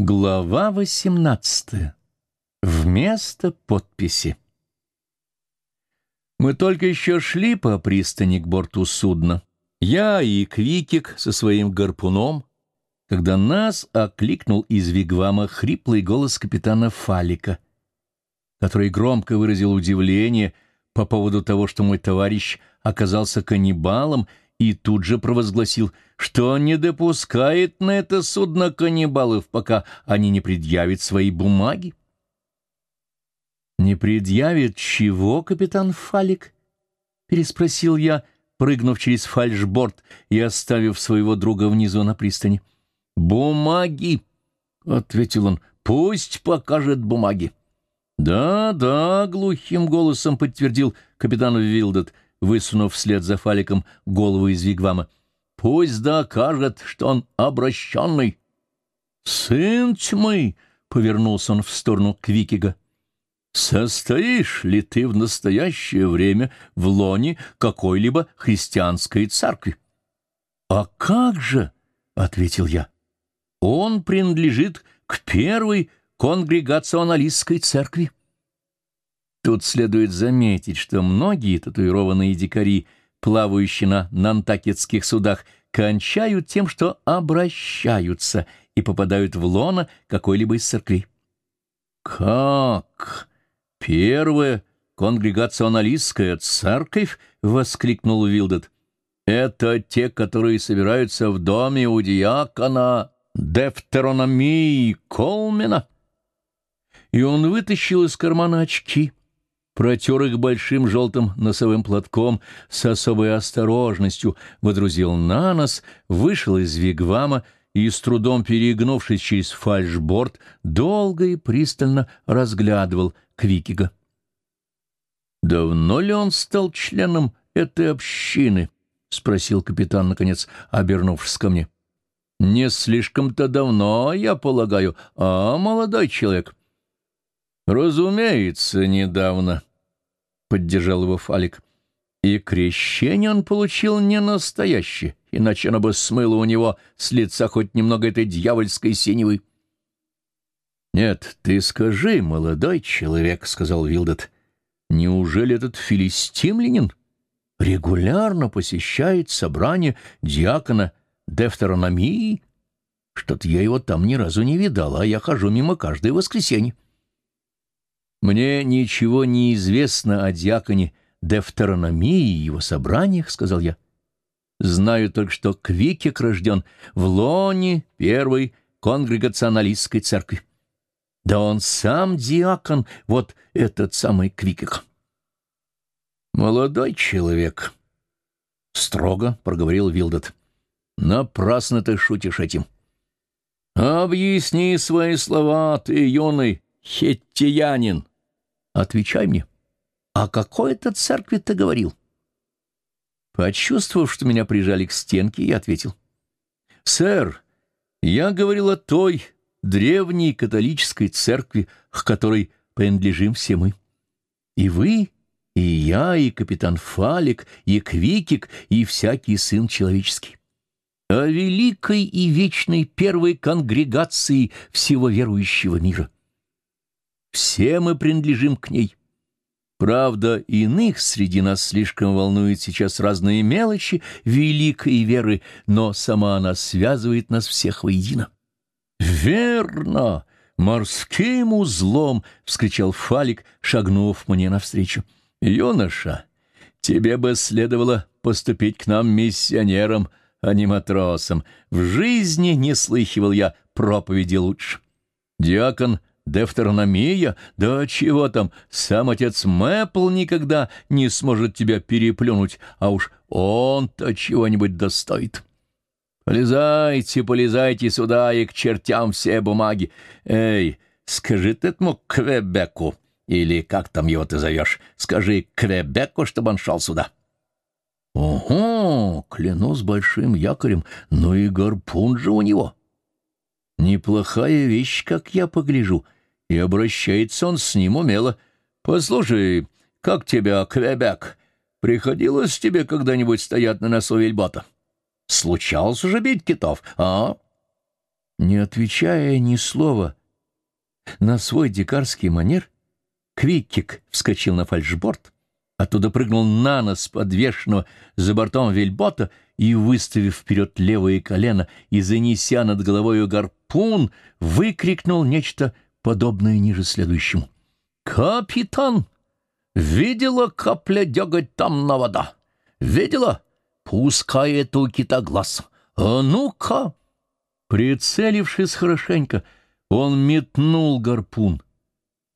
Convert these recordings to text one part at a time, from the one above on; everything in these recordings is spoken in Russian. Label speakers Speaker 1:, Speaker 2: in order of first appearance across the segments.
Speaker 1: Глава 18. Вместо подписи. Мы только еще шли по пристани к борту судна. Я и Квикик со своим гарпуном, когда нас окликнул из вигвама хриплый голос капитана Фалика, который громко выразил удивление по поводу того, что мой товарищ оказался каннибалом и тут же провозгласил, что не допускает на это судно каннибалов, пока они не предъявят свои бумаги. «Не предъявит чего, капитан Фалик?» — переспросил я, прыгнув через фальшборд и оставив своего друга внизу на пристани. «Бумаги!» — ответил он. «Пусть покажет бумаги». «Да, да», — глухим голосом подтвердил капитан Вилдот — высунув вслед за Фаликом голову из вигвама. «Пусть докажет, что он обращенный». «Сын тьмы!» — повернулся он в сторону Квикига. «Состоишь ли ты в настоящее время в лоне какой-либо христианской церкви?» «А как же?» — ответил я. «Он принадлежит к первой конгрегационалистской церкви». Тут следует заметить, что многие татуированные дикари, плавающие на нантакетских судах, кончают тем, что обращаются и попадают в лоно какой-либо из церквей. «Как? Первая конгрегационалистская церковь?» — воскликнул Вилдот. «Это те, которые собираются в доме у диакона Дефтерономии Колмена?» И он вытащил из кармана очки — протер их большим желтым носовым платком, с особой осторожностью водрузил на нос, вышел из вигвама и, с трудом перегнувшись через фальшборд, долго и пристально разглядывал Квикига. «Давно ли он стал членом этой общины?» — спросил капитан, наконец, обернувшись ко мне. «Не слишком-то давно, я полагаю, а молодой человек?» «Разумеется, недавно», — поддержал его Фалик. И крещение он получил не настоящее, иначе оно бы смыло у него с лица хоть немного этой дьявольской синевы. «Нет, ты скажи, молодой человек», — сказал Вилдот, — «неужели этот филистимлянин регулярно посещает собрание диакона Дефтерономии? Что-то я его там ни разу не видал, а я хожу мимо каждое воскресенье». «Мне ничего не известно о дьяконе Дефтерономии и его собраниях», — сказал я. «Знаю только, что Квикик рожден в лоне первой конгрегационалистской церкви. Да он сам диакон, вот этот самый Квикик». «Молодой человек», — строго проговорил Вилдот. «Напрасно ты шутишь этим». «Объясни свои слова, ты юный хеттиянин. Отвечай мне, о какой это церкви ты говорил? Почувствовав, что меня прижали к стенке, я ответил. Сэр, я говорил о той древней католической церкви, к которой принадлежим все мы. И вы, и я, и капитан Фалик, и Квикик, и всякий сын человеческий. О великой и вечной первой конгрегации всего верующего мира — все мы принадлежим к ней. Правда, иных среди нас слишком волнует сейчас разные мелочи великой веры, но сама она связывает нас всех воедино. «Верно! Морским узлом!» — вскричал Фалик, шагнув мне навстречу. «Юноша, тебе бы следовало поступить к нам миссионером, а не матросом. В жизни не слыхивал я проповеди лучше. Диакон Дефтерономия? Да чего там, сам отец Мэпл никогда не сможет тебя переплюнуть, а уж он-то чего-нибудь достоит. Полезайте, полезайте сюда и к чертям все бумаги. Эй, скажи ты этому Квебеку, или как там его ты зовешь, скажи Квебеку, чтобы он шел сюда. Ого, клянусь большим якорем, ну и гарпун же у него. Неплохая вещь, как я погляжу — и обращается он с ним умело. «Послушай, как тебя, Квебек? Приходилось тебе когда-нибудь стоять на носу вельбота? Случалось уже бить китов, а?» Не отвечая ни слова на свой дикарский манер, Квиккик вскочил на фальшборд, оттуда прыгнул на нос подвешенного за бортом вельбота и, выставив вперед левое колено и занеся над головою гарпун, выкрикнул нечто подобное ниже следующему. «Капитан! Видела капля деготь там на вода? Видела? Пускай это у кита глаз. А ну-ка!» Прицелившись хорошенько, он метнул гарпун,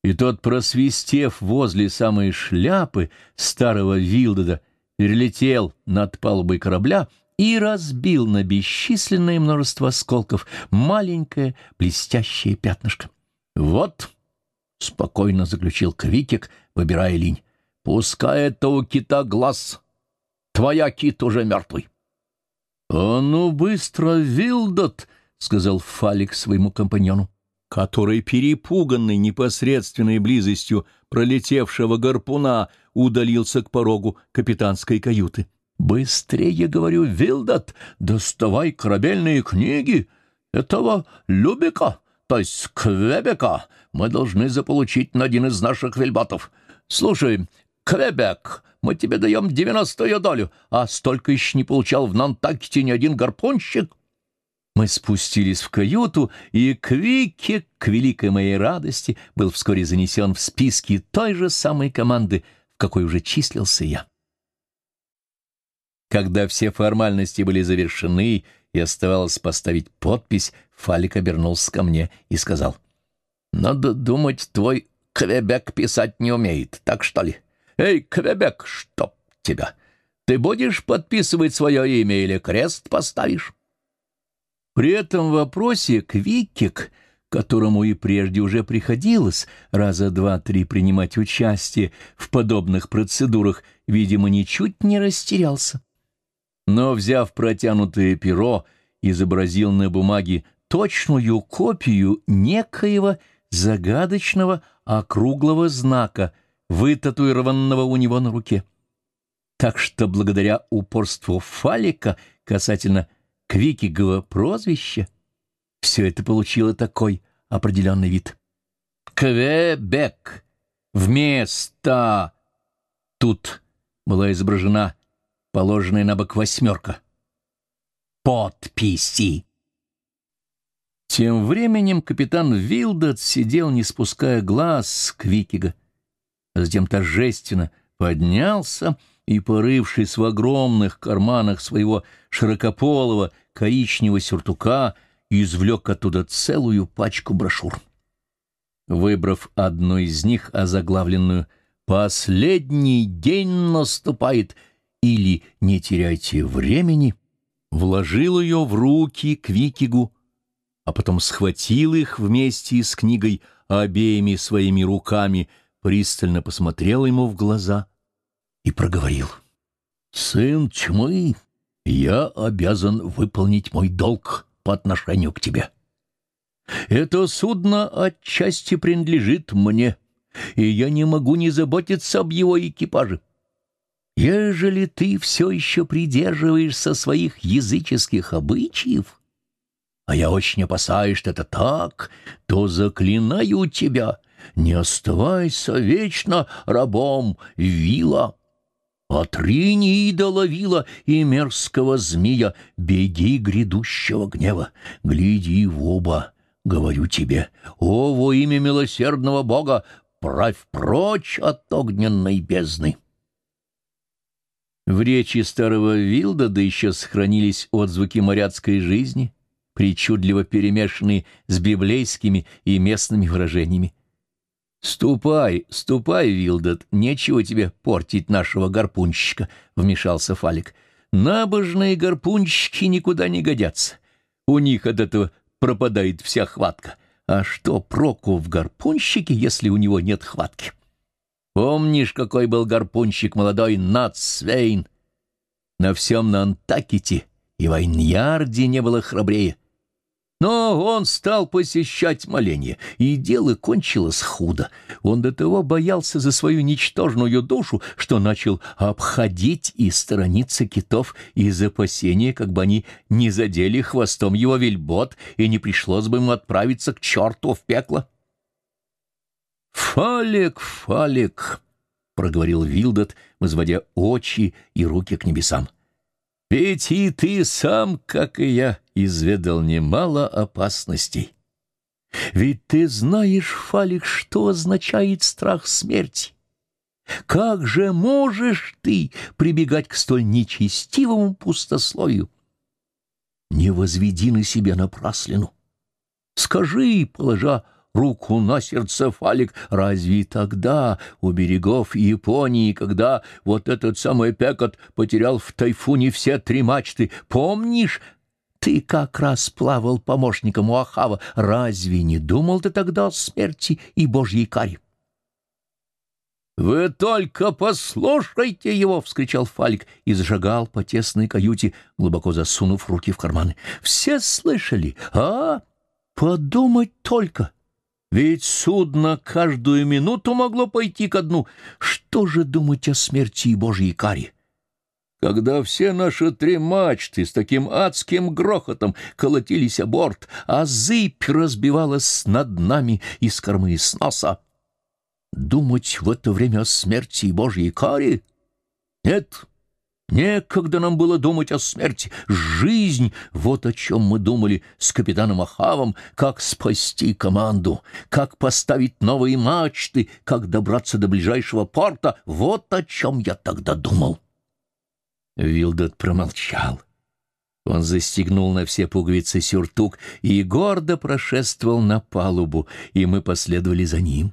Speaker 1: и тот, просвистев возле самой шляпы старого Вилдеда, перелетел над палубой корабля и разбил на бесчисленное множество осколков маленькое блестящее пятнышко. «Вот!» — спокойно заключил Квикик, выбирая линь. «Пускай это у кита глаз. Твоя кит уже мертвый». «А ну быстро, Вилдот!» — сказал Фалик своему компаньону, который, перепуганный непосредственной близостью пролетевшего гарпуна, удалился к порогу капитанской каюты. «Быстрее, — говорю, Вилдот, — доставай корабельные книги этого Любика, то есть Квебека. Мы должны заполучить на один из наших вельботов. Слушай, Квебек, мы тебе даем девяностую долю, а столько еще не получал в Нантакете ни один гарпунщик». Мы спустились в каюту, и Квикки, к великой моей радости, был вскоре занесен в списки той же самой команды, в какой уже числился я. Когда все формальности были завершены и оставалось поставить подпись, Фалик обернулся ко мне и сказал, «Надо думать, твой Квебек писать не умеет, так что ли? Эй, Квебек, чтоб тебя! Ты будешь подписывать свое имя или крест поставишь?» При этом вопросе Квикик, которому и прежде уже приходилось раза два-три принимать участие в подобных процедурах, видимо, ничуть не растерялся но, взяв протянутое перо, изобразил на бумаге точную копию некоего загадочного округлого знака, вытатуированного у него на руке. Так что благодаря упорству Фалика касательно Квикигова прозвища все это получило такой определенный вид. Квебек вместо тут была изображена положенная на бок восьмерка. Подписи! Тем временем капитан Вилдот сидел, не спуская глаз с Квикига, а затем торжественно поднялся и, порывшись в огромных карманах своего широкополого коричневого сюртука, извлек оттуда целую пачку брошюр. Выбрав одну из них, озаглавленную «Последний день наступает», или «Не теряйте времени», вложил ее в руки к Викигу, а потом схватил их вместе с книгой обеими своими руками, пристально посмотрел ему в глаза и проговорил. «Сын тьмы, я обязан выполнить мой долг по отношению к тебе. Это судно отчасти принадлежит мне, и я не могу не заботиться об его экипаже. Ежели ты все еще придерживаешься своих языческих обычаев, а я очень опасаюсь, что это так, то заклинаю тебя, не оставайся вечно рабом вила. Отрини идола вила и мерзкого змея, беги грядущего гнева, гляди в оба, говорю тебе, о, во имя милосердного Бога, правь прочь от огненной бездны. В речи старого Вилда да еще сохранились отзвуки моряцкой жизни, причудливо перемешанные с библейскими и местными выражениями. «Ступай, ступай, Вилдот, нечего тебе портить нашего гарпунщика», — вмешался Фалик. «Набожные гарпунщики никуда не годятся. У них от этого пропадает вся хватка. А что проку в гарпунщике, если у него нет хватки?» Помнишь, какой был гарпунщик молодой Нацвейн? На всем Нантакете и Вайньярде не было храбрее. Но он стал посещать моления, и дело кончилось худо. Он до того боялся за свою ничтожную душу, что начал обходить и сторониться китов из опасения, как бы они не задели хвостом его вельбот, и не пришлось бы ему отправиться к черту в пекло. «Фалик, Фалик!» — проговорил Вилдот, возводя очи и руки к небесам. «Ведь и ты сам, как и я, изведал немало опасностей. Ведь ты знаешь, Фалик, что означает страх смерти. Как же можешь ты прибегать к столь нечестивому пустословию? Не возведи на себя напраслину. Скажи, положа руку на сердце, Фалик, разве тогда у берегов Японии, когда вот этот самый Пекот потерял в тайфуне все три мачты, помнишь, ты как раз плавал помощником у Ахава. Разве не думал ты тогда о смерти и Божьей каре? «Вы только послушайте его!» — вскричал Фалик и зажигал по тесной каюте, глубоко засунув руки в карманы. «Все слышали? А? Подумать только! Ведь судно каждую минуту могло пойти ко дну. Что же думать о смерти и Божьей каре?» когда все наши три мачты с таким адским грохотом колотились о борт, а зыбь разбивалась над нами из кормы и с носа. Думать в это время о смерти и Божьей каре? Нет, некогда нам было думать о смерти. Жизнь — вот о чем мы думали с капитаном Ахавом, как спасти команду, как поставить новые мачты, как добраться до ближайшего порта. Вот о чем я тогда думал. Вилдот промолчал. Он застегнул на все пуговицы сюртук и гордо прошествовал на палубу, и мы последовали за ним.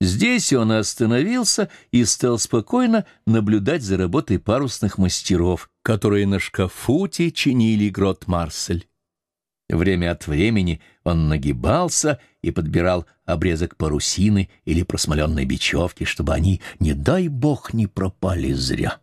Speaker 1: Здесь он остановился и стал спокойно наблюдать за работой парусных мастеров, которые на шкафуте чинили грот Марсель. Время от времени он нагибался и подбирал обрезок парусины или просмоленной бечевки, чтобы они, не дай бог, не пропали зря.